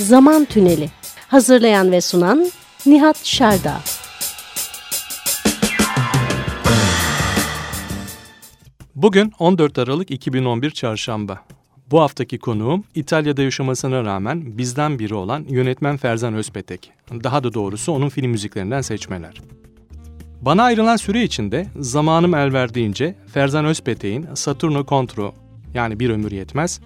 Zaman Tüneli Hazırlayan ve sunan Nihat Şerda Bugün 14 Aralık 2011 Çarşamba. Bu haftaki konuğum İtalya'da yaşamasına rağmen bizden biri olan yönetmen Ferzan Özpetek. Daha da doğrusu onun film müziklerinden seçmeler. Bana ayrılan süre içinde zamanım el verdiğince Ferzan Özpetek'in Saturno Contro yani Bir Ömür Yetmez,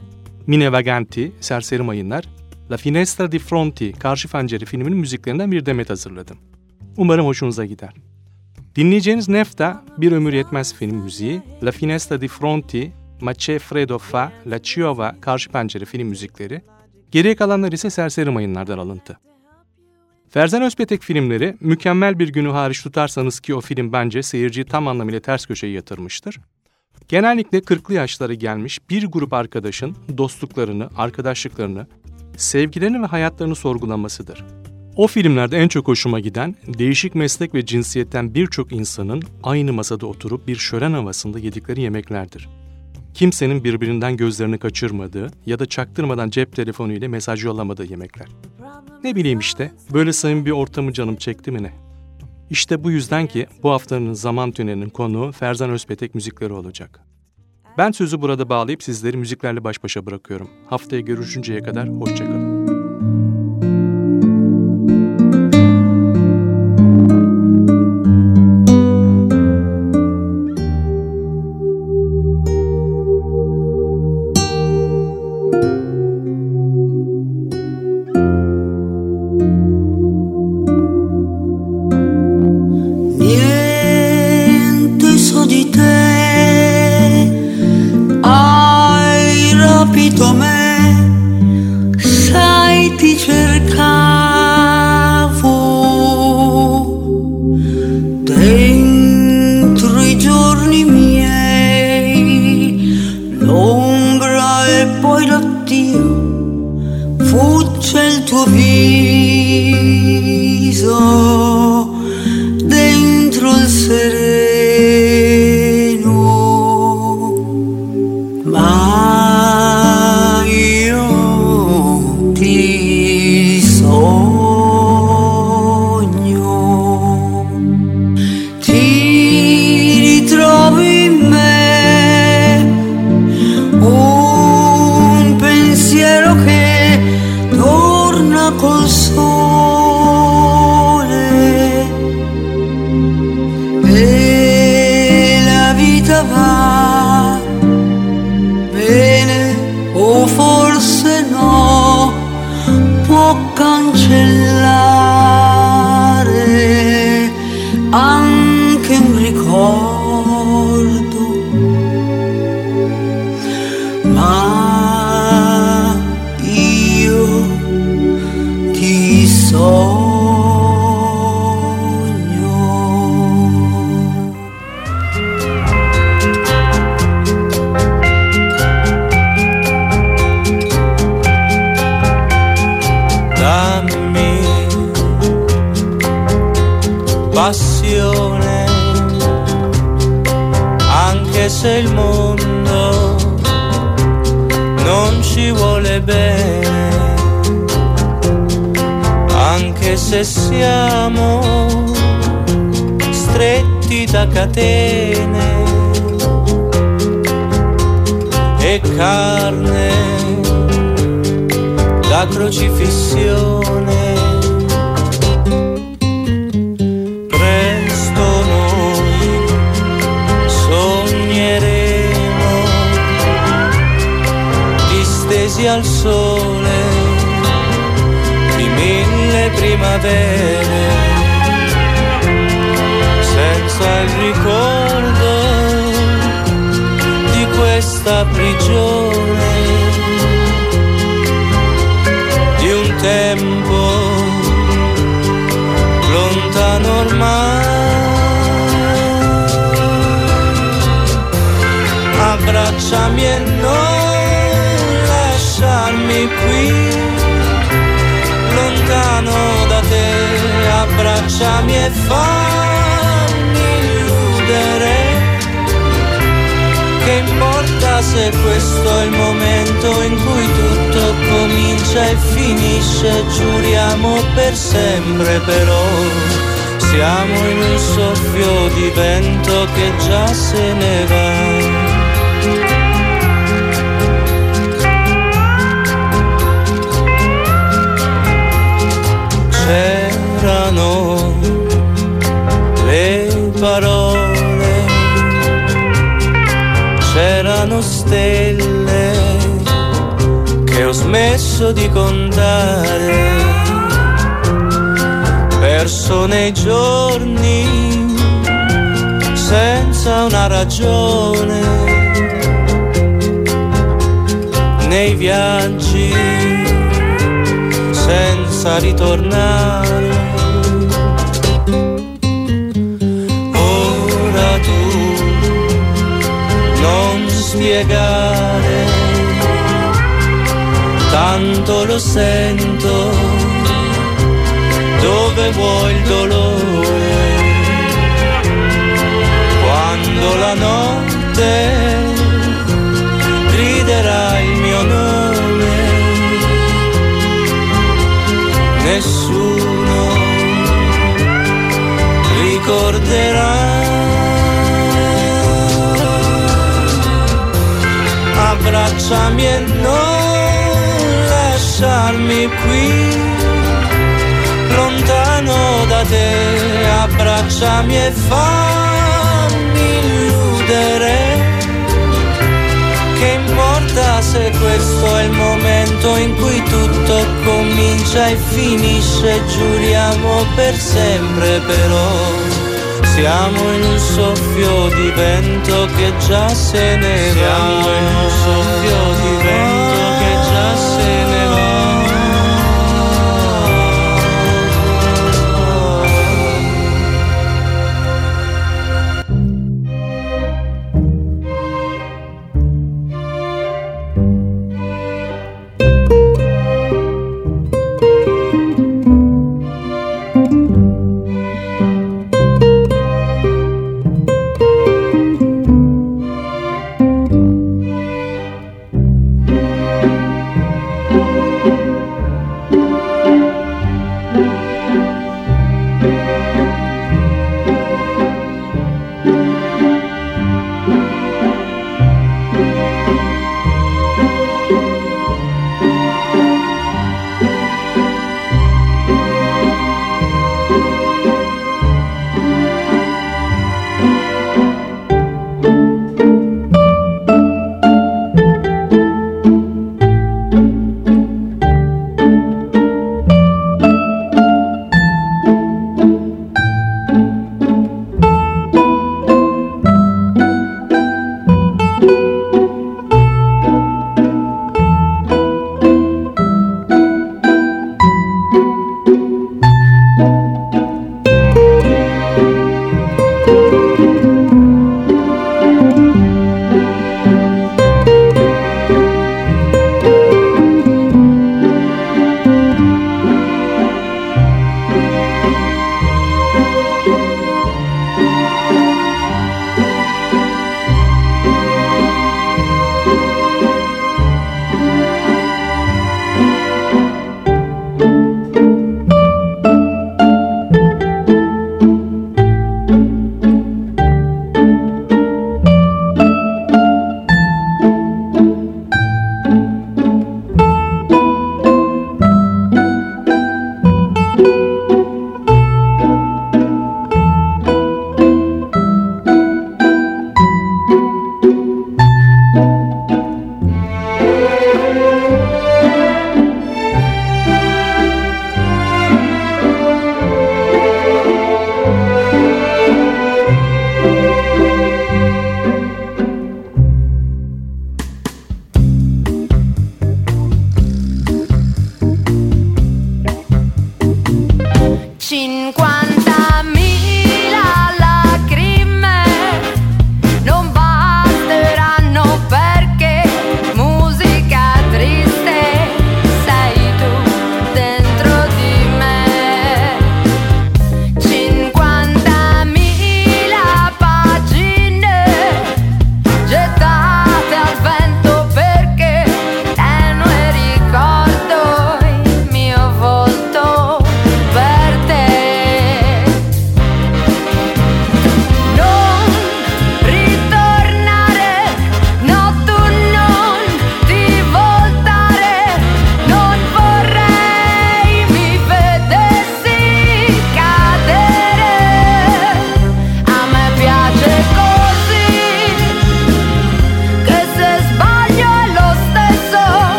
Mine Vaganti, Serseri Mayınlar, La Finestra di Fronti, Karşı Pencere filminin müziklerinden bir demet hazırladım. Umarım hoşunuza gider. Dinleyeceğiniz Nefta, Bir Ömür Yetmez film müziği, La Finestra di Fronti, Ma c'è freddo fa, La Ciova, Karşı Pencere film müzikleri, geriye kalanlar ise Serseri Mayınlardan alıntı. Ferzan Özpetek filmleri mükemmel bir günü hariç tutarsanız ki o film bence seyirciyi tam anlamıyla ters köşeye yatırmıştır. Genellikle 40'lı yaşları gelmiş bir grup arkadaşın dostluklarını, arkadaşlıklarını, sevgilerini ve hayatlarını sorgulamasıdır. O filmlerde en çok hoşuma giden değişik meslek ve cinsiyetten birçok insanın aynı masada oturup bir şölen havasında yedikleri yemeklerdir. Kimsenin birbirinden gözlerini kaçırmadığı ya da çaktırmadan cep telefonu ile mesaj yollamadığı yemekler. Ne bileyim işte, böyle sayın bir ortamı canım çekti mi ne? İşte bu yüzden ki bu haftanın zaman tünelinin konuğu Ferzan Özpetek müzikleri olacak. Ben sözü burada bağlayıp sizleri müziklerle baş başa bırakıyorum. Haftaya görüşünceye kadar hoşçakalın. siamo stretti da catene e carne da crocifissione. Questa prigione di un tempo lontano ormai. Abbracciami e non lasciarmi qui, lontano abbracciami e fammi illudere che importa se questo è il momento in cui tutto comincia e finisce, giuriamo per sempre però. Siamo in un soffio di vento che già se ne va. C'erano le parole, c'erano stelle che ho smesso di contare, perso nei giorni senza una ragione, nei viaggi senza ritornare. Spiegare, tanto lo sento, dove vuoi il dolore? Quando la notte griderà il mio nome nessuno ricorderà. Abbracciami e non lasciarmi qui, lontano da te, abbracciami e fammi illudere. Importa se questo è il momento in cui tutto comincia e finisce, giuriamo per sempre però. Siamo in un soffio di vento che già se ne va. Siamo in un soffio di vento che già se ne va.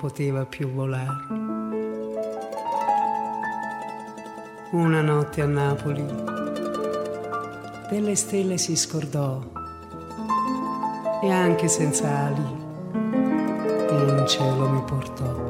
Poteva più volare. Una notte a Napoli delle stelle si scordò e anche senza ali in cielo mi portò.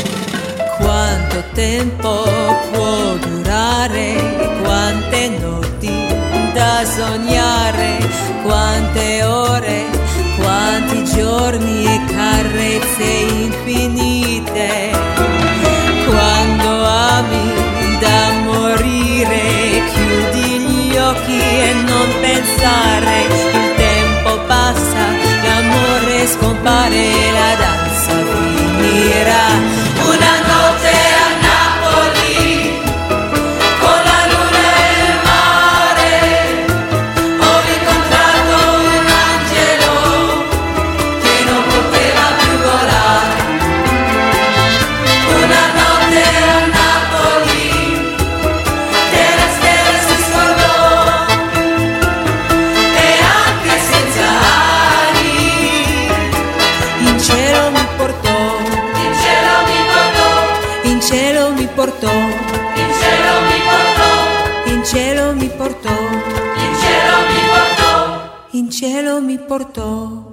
Quanto tempo può durare? Quante notti da sognare? Quante ore? Quanti giorni e carezze infinite? Quando ami da morire, chiudi gli occhi e non pensare. Il tempo passa, l'amore scompare, la danza finirà. Una notte mi portó.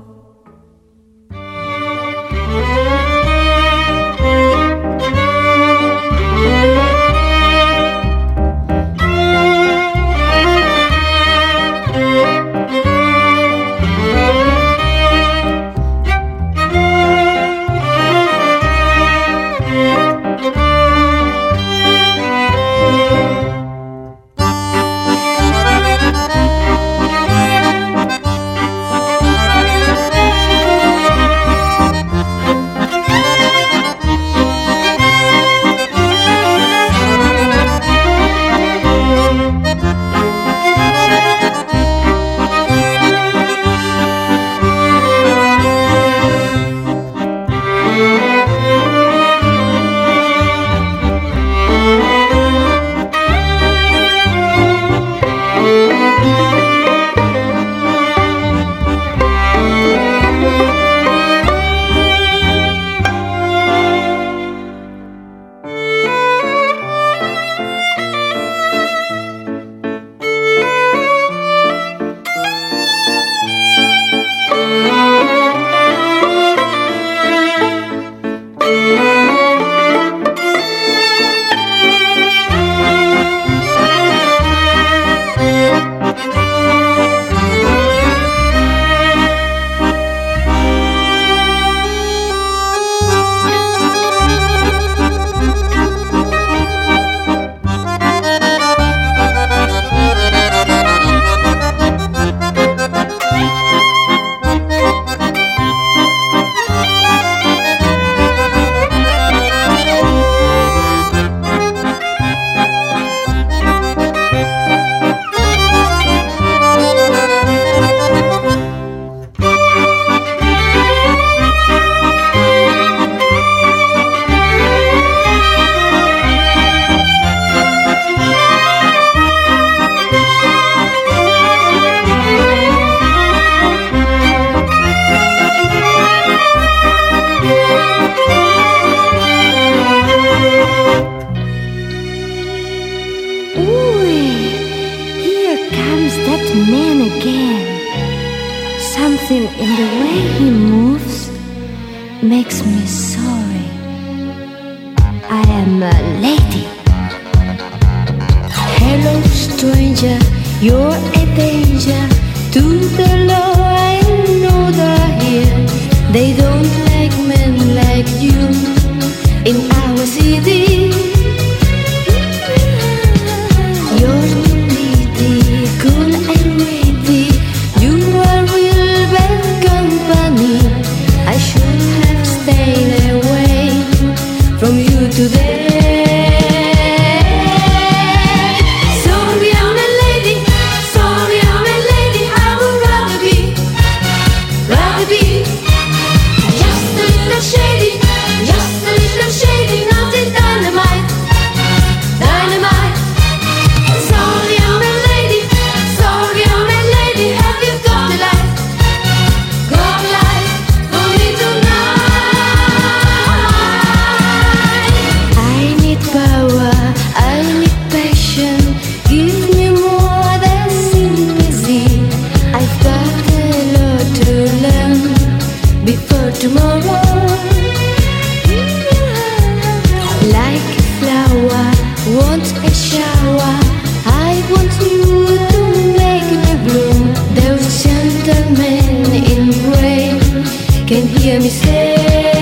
hear me say.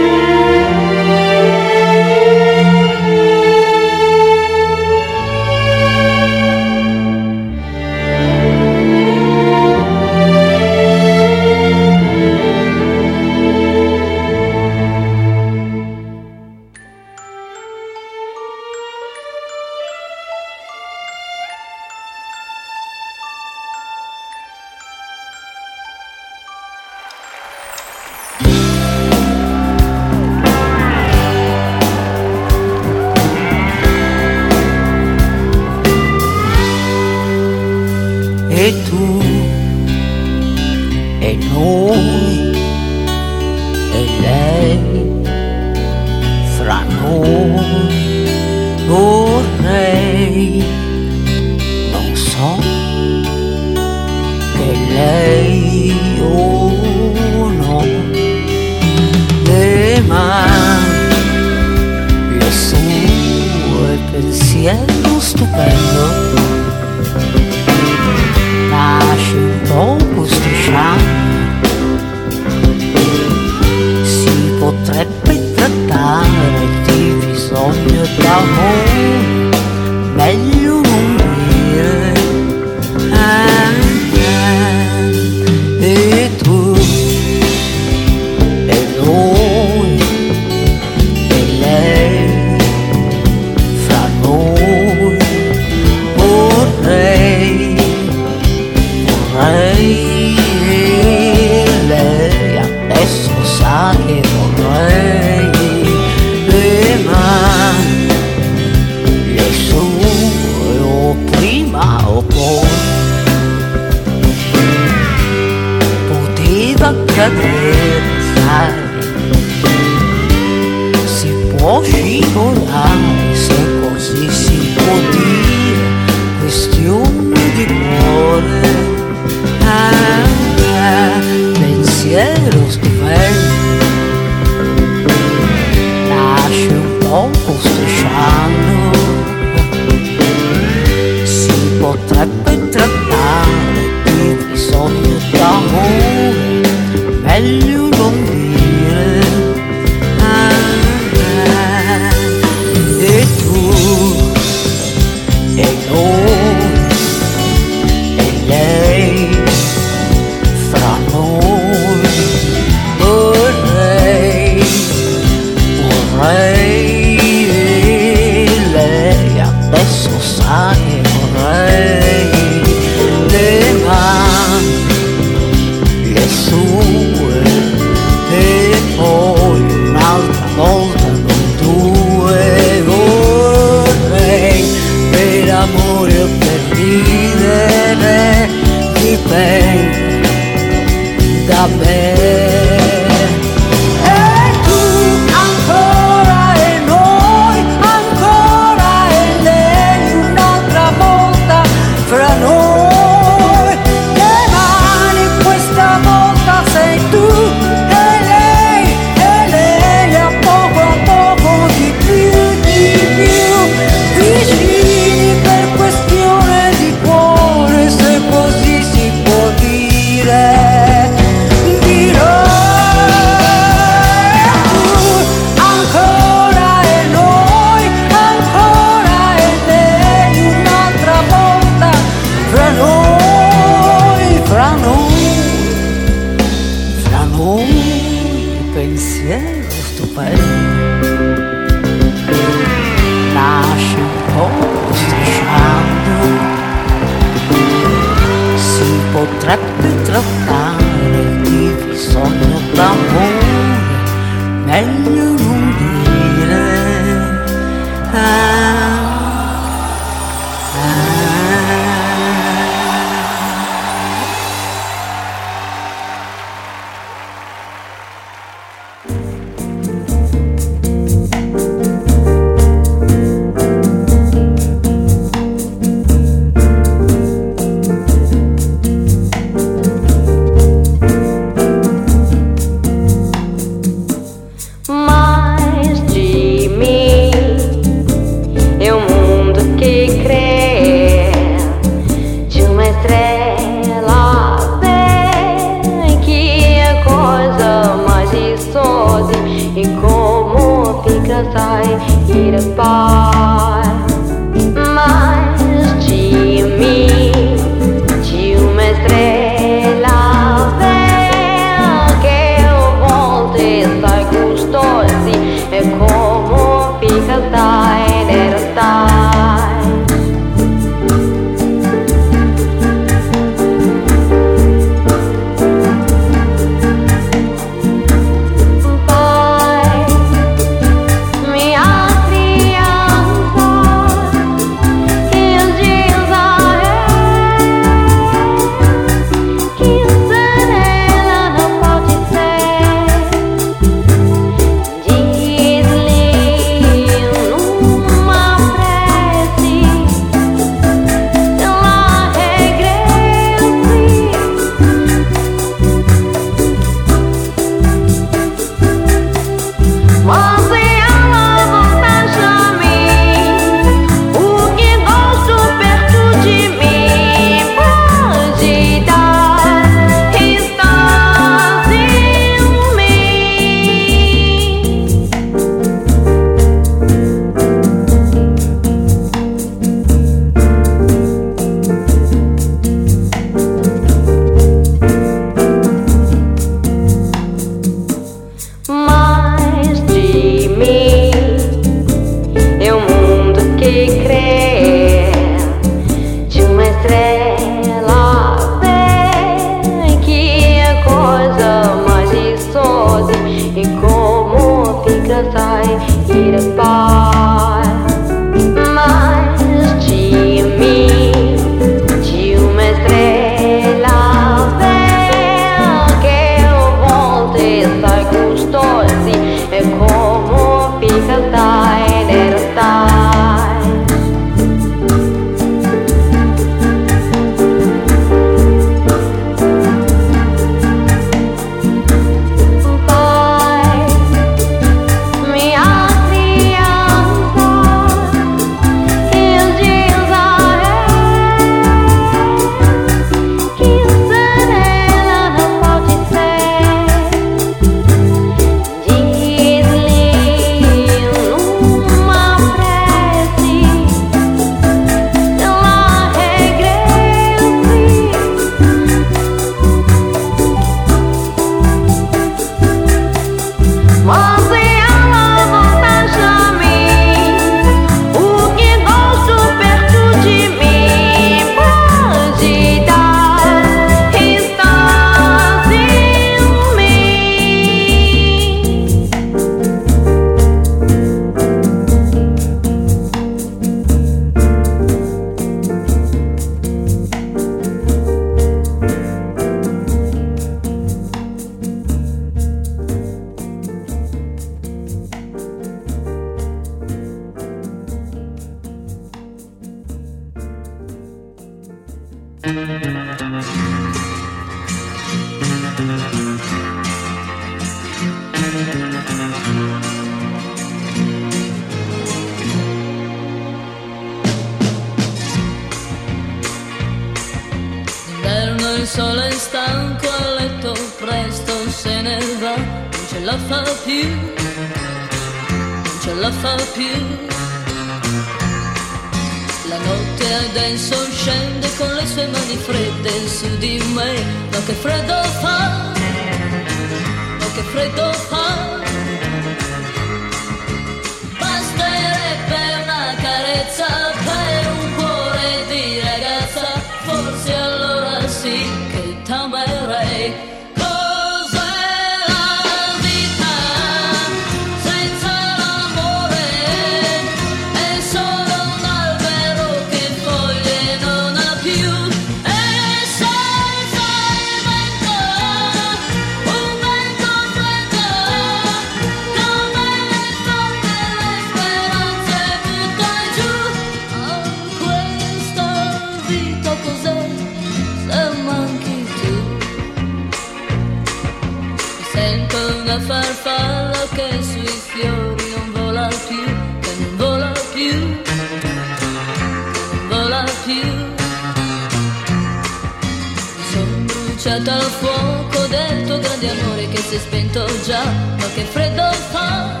Bruciata al fuoco del tuo grande amore che si è spento già, ma che freddo fa,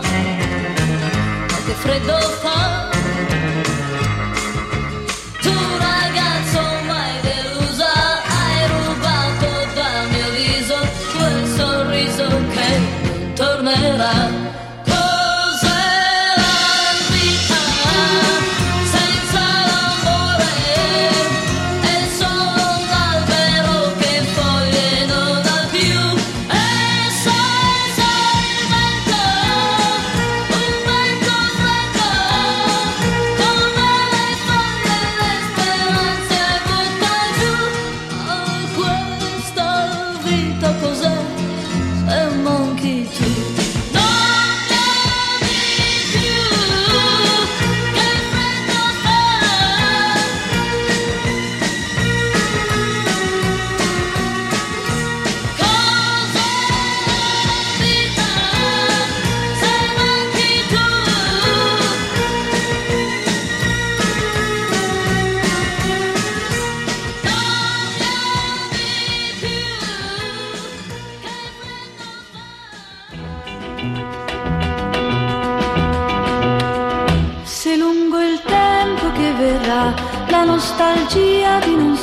ma che freddo fa.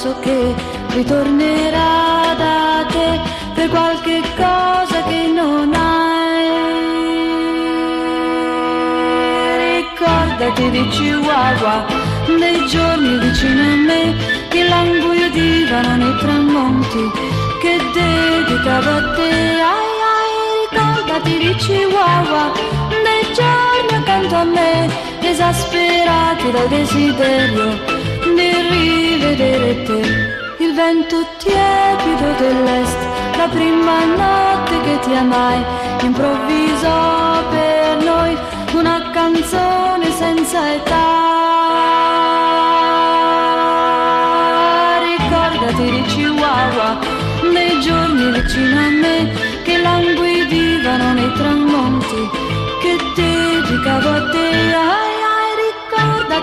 Nostalgia di non so che ritornerà da te per qualche cosa che non hai. Ricordati di Chihuahua, dei giorni vicino a me che languidivano nei tramonti che dedicavo a te. Ai ai, ricordati di Chihuahua, dei giorni accanto a me, esasperati dal desiderio rivedere te. Il vento tiepido dell'est, la prima notte che ti amai, improvvisò per noi una canzone senza età. Ricordati di Chihuahua, dei giorni vicino a me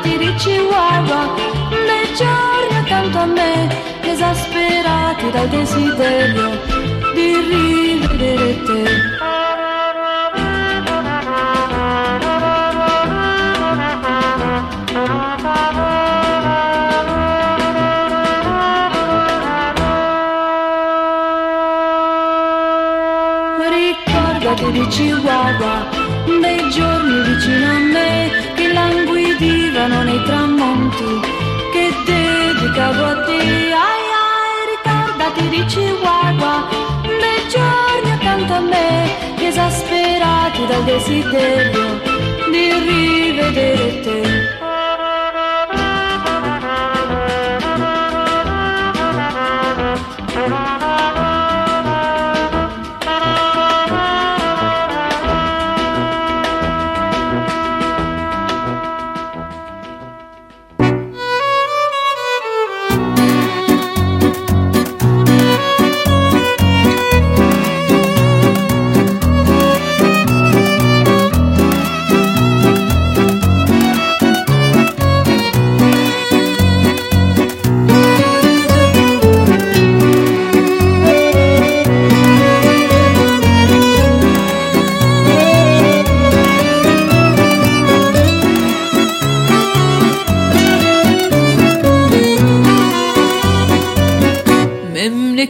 ricordati di Chihuahua, dei giorni accanto a me, esasperati dal desiderio di rivedere te. Di Chihuahua, dei giorni accanto a me, esasperati dal desiderio di rivedere te.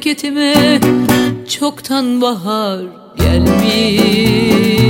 memleketime çoktan bahar gelmiş.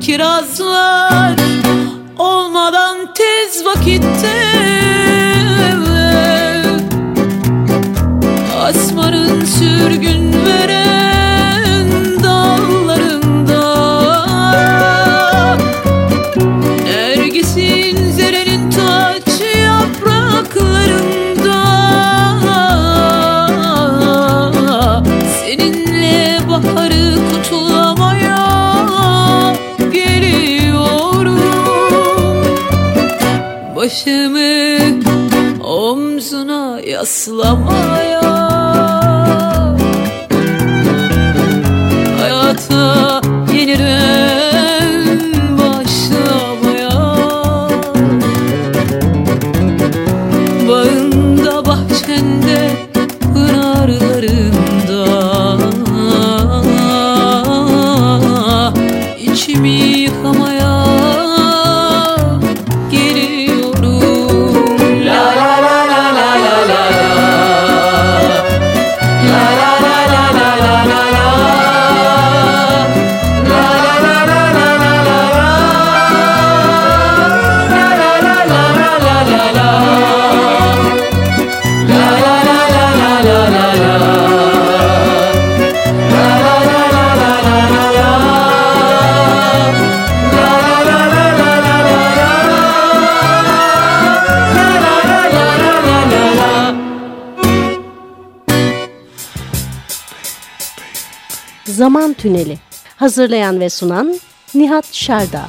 Kirazlar olmadan tez vakitte Asmarın sürgün başımı omzuna yaslamaya. Hayata Tüneli. Hazırlayan ve sunan Nihat Şerdağ.